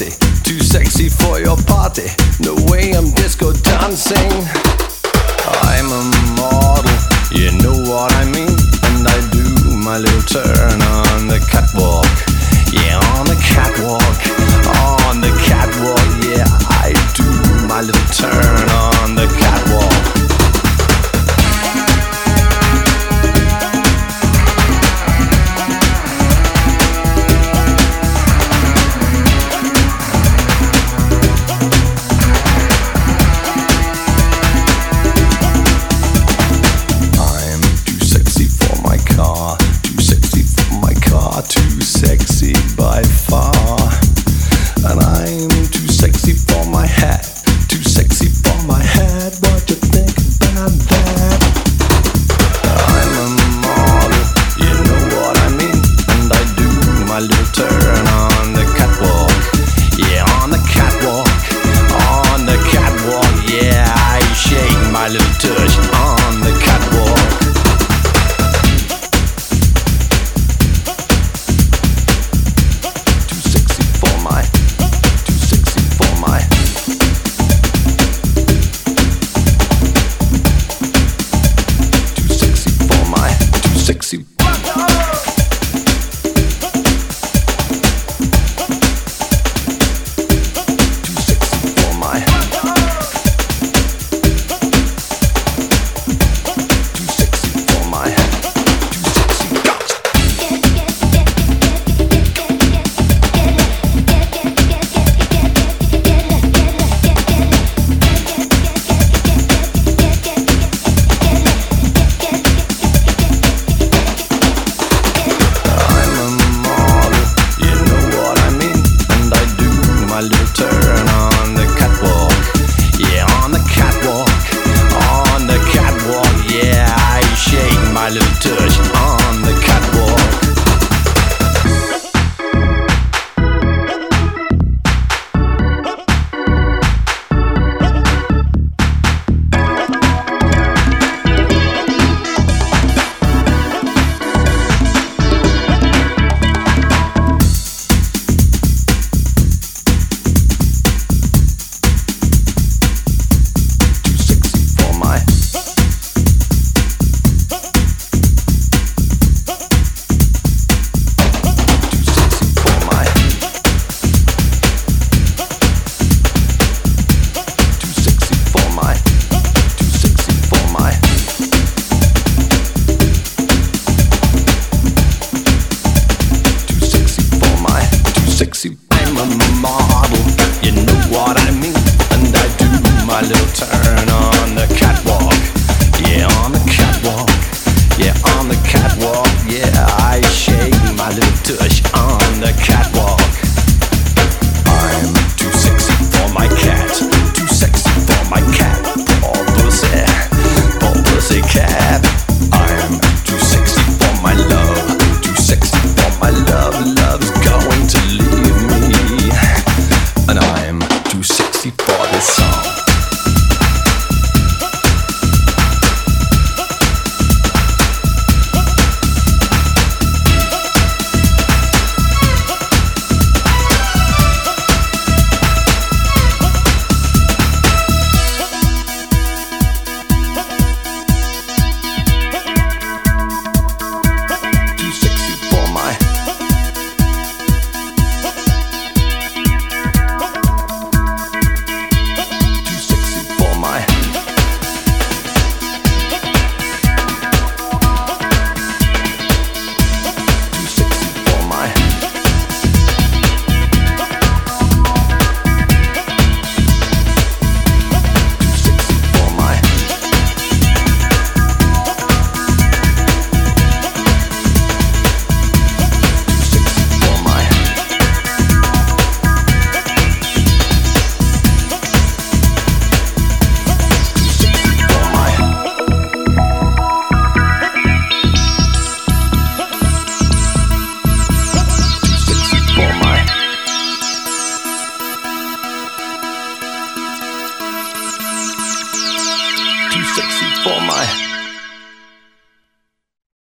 party, too sexy for your party. No way I'm disco dancing. by far. And I'm too sexy for my hat, too sexy